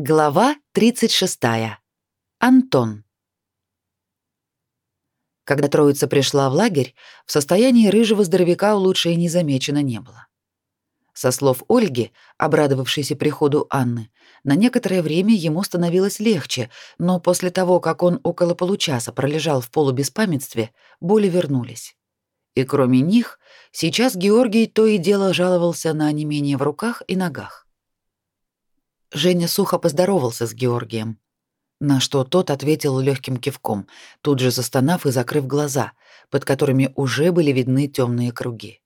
Глава 36. Антон. Когда троица пришла в лагерь, в состоянии рыжего здоровяка лучше и не замечено не было. Со слов Ольги, обрадовавшейся приходу Анны, на некоторое время ему становилось легче, но после того, как он около получаса пролежал в полубеспамятстве, боли вернулись. И кроме них, сейчас Георгий то и дело жаловался на онемение в руках и ногах. Женя сухо поздоровался с Георгием, на что тот ответил легким кивком, тут же застонав и закрыв глаза, под которыми уже были видны темные круги.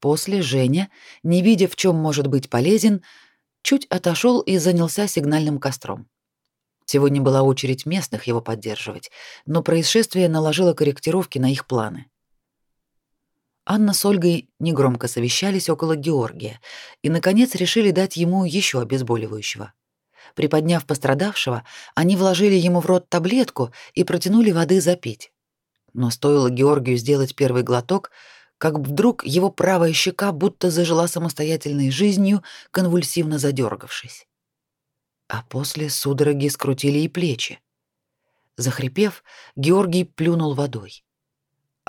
После Женя, не видя, в чем может быть полезен, чуть отошел и занялся сигнальным костром. Сегодня была очередь местных его поддерживать, но происшествие наложило корректировки на их планы. Анна с Ольгой негромко совещались около Георгия и, наконец, решили дать ему еще обезболивающего. Приподняв пострадавшего, они вложили ему в рот таблетку и протянули воды запить. Но стоило Георгию сделать первый глоток, как вдруг его правая щека будто зажила самостоятельной жизнью, конвульсивно задергавшись. А после судороги скрутили и плечи. Захрипев, Георгий плюнул водой.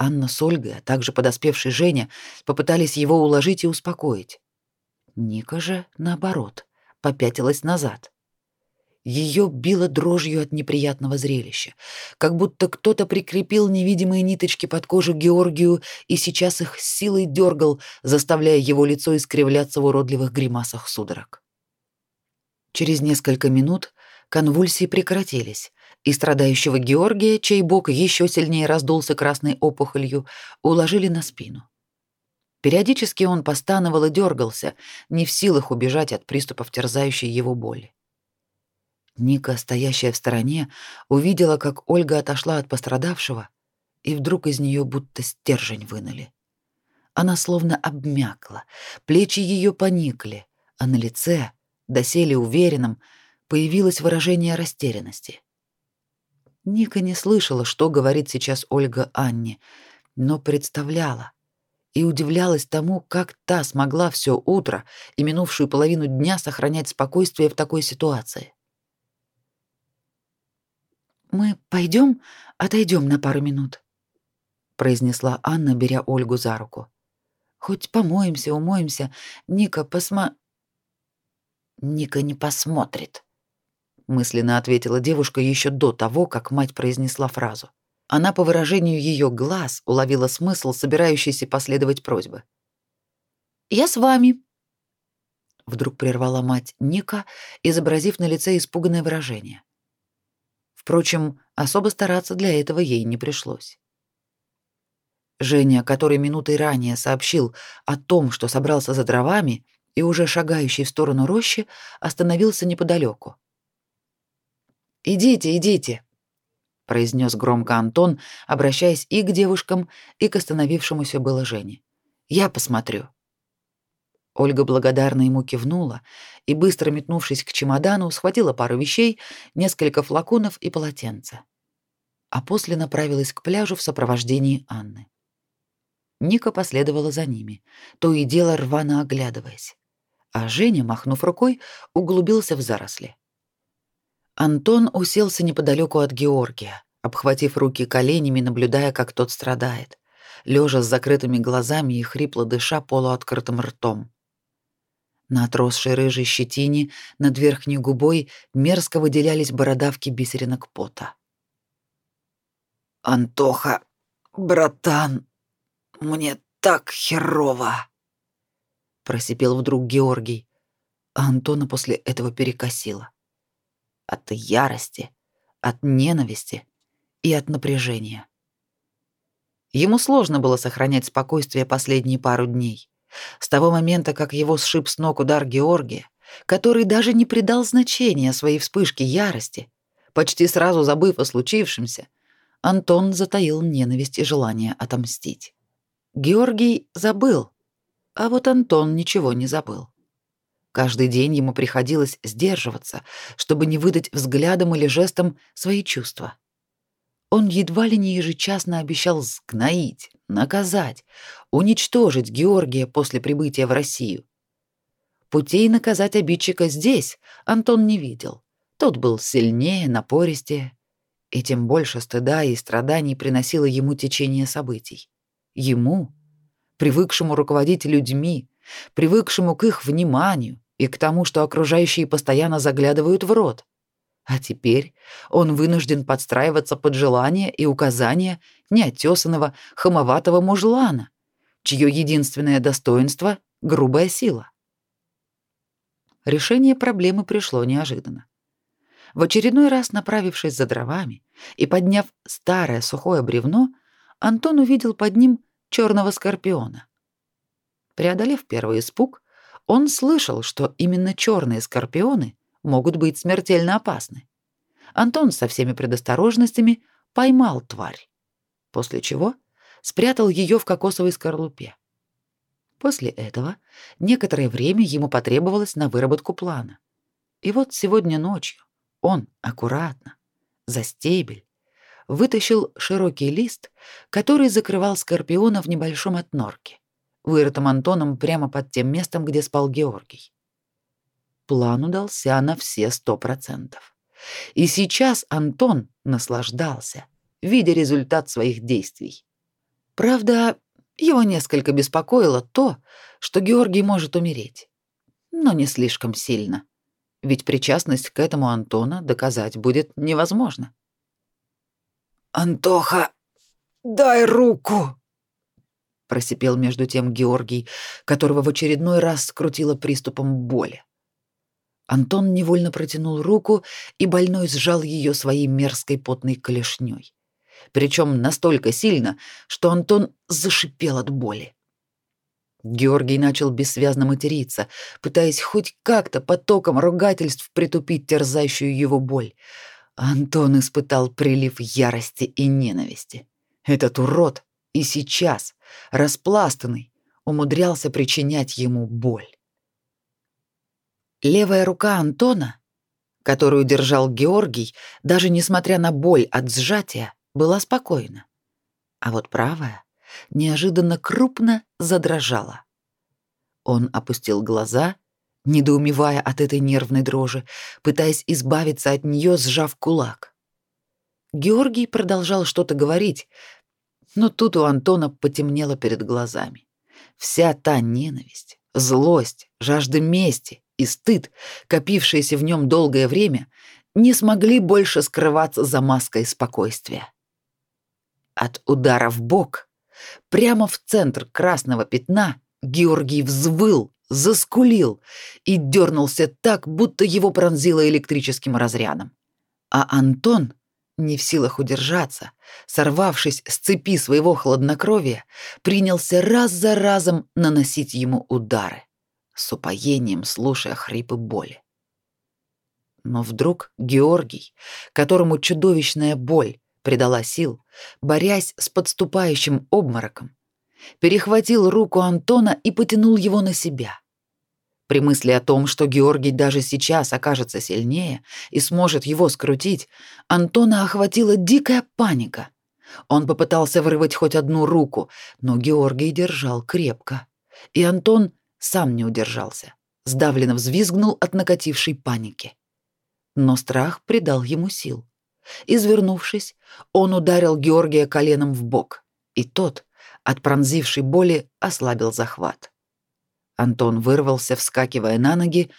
Анна с Ольгой, а также подоспевший Женя, попытались его уложить и успокоить. Ника же, наоборот, попятилась назад. Ее било дрожью от неприятного зрелища, как будто кто-то прикрепил невидимые ниточки под кожу Георгию и сейчас их силой дергал, заставляя его лицо искривляться в уродливых гримасах судорог. Через несколько минут конвульсии прекратились, и страдающего Георгия, чей бок еще сильнее раздулся красной опухолью, уложили на спину. Периодически он постановал и дергался, не в силах убежать от приступов терзающей его боли. Ника, стоящая в стороне, увидела, как Ольга отошла от пострадавшего, и вдруг из нее будто стержень вынули. Она словно обмякла, плечи ее поникли, а на лице, доселе уверенном, появилось выражение растерянности. Ника не слышала, что говорит сейчас Ольга Анне, но представляла и удивлялась тому, как та смогла все утро и минувшую половину дня сохранять спокойствие в такой ситуации. «Мы пойдем, отойдем на пару минут», — произнесла Анна, беря Ольгу за руку. «Хоть помоемся, умоемся. Ника, посма...» «Ника не посмотрит», мысленно ответила девушка еще до того, как мать произнесла фразу. Она по выражению ее глаз уловила смысл собирающейся последовать просьбы. «Я с вами», — вдруг прервала мать Ника, изобразив на лице испуганное выражение. Впрочем, особо стараться для этого ей не пришлось. Женя, который минутой ранее сообщил о том, что собрался за дровами и уже шагающий в сторону рощи, остановился неподалеку. «Идите, идите», — произнес громко Антон, обращаясь и к девушкам, и к остановившемуся было Жене. «Я посмотрю». Ольга благодарно ему кивнула и, быстро метнувшись к чемодану, схватила пару вещей, несколько флаконов и полотенца. А после направилась к пляжу в сопровождении Анны. Ника последовала за ними, то и дело рвано оглядываясь. А Женя, махнув рукой, углубился в заросли. Антон уселся неподалеку от Георгия, обхватив руки коленями, наблюдая, как тот страдает, лежа с закрытыми глазами и хрипло дыша полуоткрытым ртом. На отросшей рыжей щетине над верхней губой мерзко выделялись бородавки бисеринок пота. «Антоха, братан, мне так херово!» просипел вдруг Георгий, а Антона после этого перекосило от ярости, от ненависти и от напряжения. Ему сложно было сохранять спокойствие последние пару дней. С того момента, как его сшиб с ног удар Георгия, который даже не придал значения своей вспышке ярости, почти сразу забыв о случившемся, Антон затаил ненависть и желание отомстить. Георгий забыл, а вот Антон ничего не забыл. Каждый день ему приходилось сдерживаться, чтобы не выдать взглядом или жестом свои чувства. Он едва ли не ежечасно обещал сгноить, наказать, уничтожить Георгия после прибытия в Россию. Путей наказать обидчика здесь Антон не видел. Тот был сильнее, напористее, и тем больше стыда и страданий приносило ему течение событий. Ему, привыкшему руководить людьми, привыкшему к их вниманию и к тому, что окружающие постоянно заглядывают в рот. А теперь он вынужден подстраиваться под желания и указания неотесанного, хамоватого мужлана, чье единственное достоинство — грубая сила. Решение проблемы пришло неожиданно. В очередной раз направившись за дровами и подняв старое сухое бревно, Антон увидел под ним черного скорпиона. Преодолев первый испуг, он слышал, что именно черные скорпионы могут быть смертельно опасны. Антон со всеми предосторожностями поймал тварь, после чего спрятал ее в кокосовой скорлупе. После этого некоторое время ему потребовалось на выработку плана. И вот сегодня ночью он аккуратно, за стебель, вытащил широкий лист, который закрывал скорпиона в небольшом отнорке, вырытом Антоном прямо под тем местом, где спал Георгий. План удался на все сто процентов. И сейчас Антон наслаждался, видя результат своих действий. Правда, его несколько беспокоило то, что Георгий может умереть. Но не слишком сильно. Ведь причастность к этому Антона доказать будет невозможно. «Антоха, дай руку!» Просипел между тем Георгий, которого в очередной раз скрутило приступом боли. Антон невольно протянул руку, и больной сжал ее своей мерзкой потной клешней. Причем настолько сильно, что Антон зашипел от боли. Георгий начал бессвязно материться, пытаясь хоть как-то потоком ругательств притупить терзающую его боль. Антон испытал прилив ярости и ненависти. Этот урод и сейчас, распластанный, умудрялся причинять ему боль. Левая рука Антона, которую держал Георгий, даже несмотря на боль от сжатия, была спокойна. А вот правая неожиданно крупно задрожала. Он опустил глаза, недоумевая от этой нервной дрожи, пытаясь избавиться от нее, сжав кулак. Георгий продолжал что-то говорить, но тут у Антона потемнело перед глазами. Вся та ненависть, злость, жажда мести и стыд, копившиеся в нем долгое время, не смогли больше скрываться за маской спокойствия. От удара в бок Прямо в центр красного пятна Георгий взвыл, заскулил и дернулся так, будто его пронзило электрическим разрядом. А Антон, не в силах удержаться, сорвавшись с цепи своего хладнокровия, принялся раз за разом наносить ему удары, с упоением слушая хрипы боли. Но вдруг Георгий, которому чудовищная боль придала сил, борясь с подступающим обмороком, перехватил руку Антона и потянул его на себя. При мысли о том, что Георгий даже сейчас окажется сильнее и сможет его скрутить, Антона охватила дикая паника. Он попытался вырвать хоть одну руку, но Георгий держал крепко. И Антон сам не удержался, сдавленно взвизгнул от накатившей паники. Но страх придал ему сил. Извернувшись, он ударил Георгия коленом в бок, и тот, от пронзившей боли, ослабил захват. Антон вырвался, вскакивая на ноги,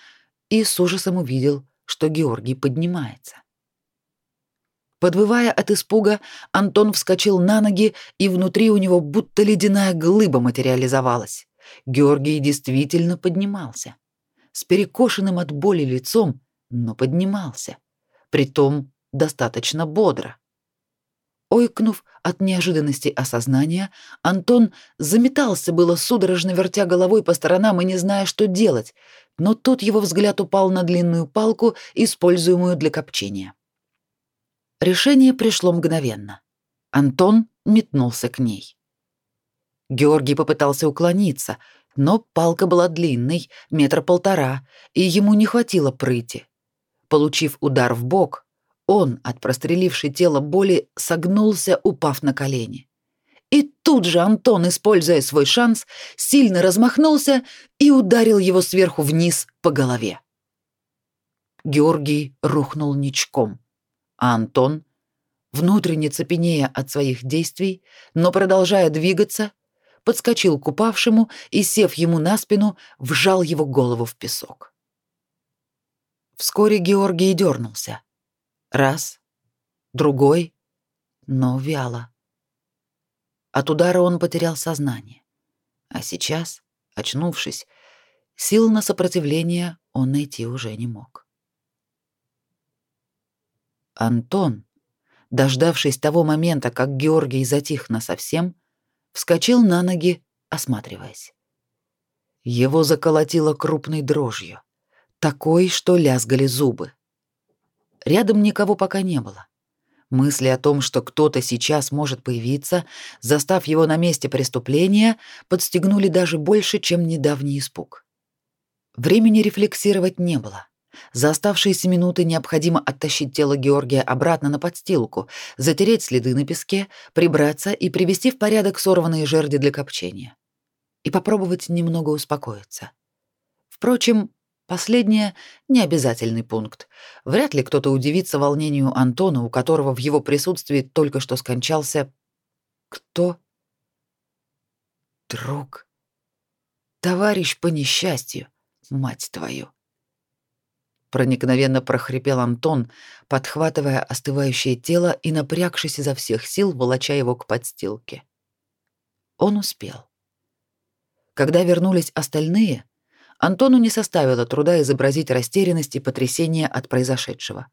и с ужасом увидел, что Георгий поднимается. Подвывая от испуга, Антон вскочил на ноги, и внутри у него будто ледяная глыба материализовалась. Георгий действительно поднимался. С перекошенным от боли лицом, но поднимался. Притом достаточно бодро. Ойкнув от неожиданности осознания, Антон заметался было судорожно вертя головой по сторонам и не зная, что делать, но тут его взгляд упал на длинную палку, используемую для копчения. Решение пришло мгновенно. Антон метнулся к ней. Георгий попытался уклониться, но палка была длинной, метр полтора, и ему не хватило прыти. Получив удар в бок, он, от прострелившей тело боли, согнулся, упав на колени. И тут же Антон, используя свой шанс, сильно размахнулся и ударил его сверху вниз по голове. Георгий рухнул ничком, а Антон, внутренне цепенея от своих действий, но продолжая двигаться, подскочил к упавшему и, сев ему на спину, вжал его голову в песок. Вскоре Георгий дернулся. Раз, другой, но вяло. От удара он потерял сознание. А сейчас, очнувшись, сил на сопротивление он найти уже не мог. Антон, дождавшись того момента, как Георгий затих насовсем, вскочил на ноги, осматриваясь. Его заколотило крупной дрожью, такой, что лязгали зубы. Рядом никого пока не было. Мысли о том, что кто-то сейчас может появиться, застав его на месте преступления, подстегнули даже больше, чем недавний испуг. Времени рефлексировать не было. За оставшиеся минуты необходимо оттащить тело Георгия обратно на подстилку, затереть следы на песке, прибраться и привести в порядок сорванные жерди для копчения. И попробовать немного успокоиться. Впрочем, Последнее — необязательный пункт. Вряд ли кто-то удивится волнению Антона, у которого в его присутствии только что скончался... Кто? Друг. Товарищ по несчастью, мать твою. Проникновенно прохрипел Антон, подхватывая остывающее тело и напрягшись изо всех сил, волоча его к подстилке. Он успел. Когда вернулись остальные, Антону не составило труда изобразить растерянность и потрясение от произошедшего.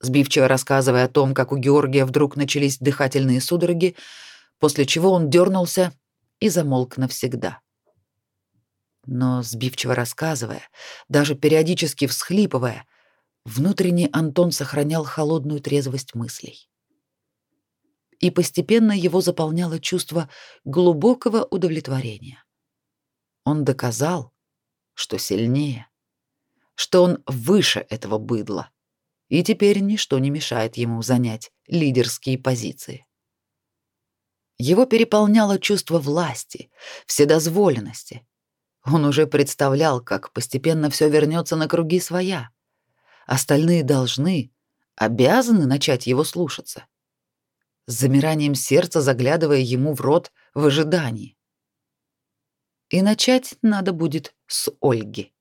Сбивчиво рассказывая о том, как у Георгия вдруг начались дыхательные судороги, после чего он дернулся и замолк навсегда. Но сбивчиво рассказывая, даже периодически всхлипывая, внутренне Антон сохранял холодную трезвость мыслей. И постепенно его заполняло чувство глубокого удовлетворения. Он доказал, что сильнее, что он выше этого быдла, и теперь ничто не мешает ему занять лидерские позиции. Его переполняло чувство власти, вседозволенности. Он уже представлял, как постепенно все вернется на круги своя. Остальные должны, обязаны начать его слушаться. С замиранием сердца заглядывая ему в рот в ожидании. И начать надо будет с Ольги.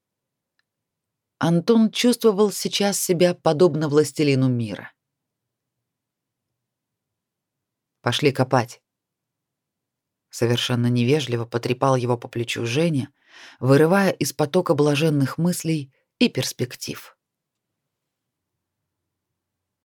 Антон чувствовал сейчас себя подобно властелину мира. Пошли копать. Совершенно невежливо потрепал его по плечу Женя, вырывая из потока блаженных мыслей и перспектив.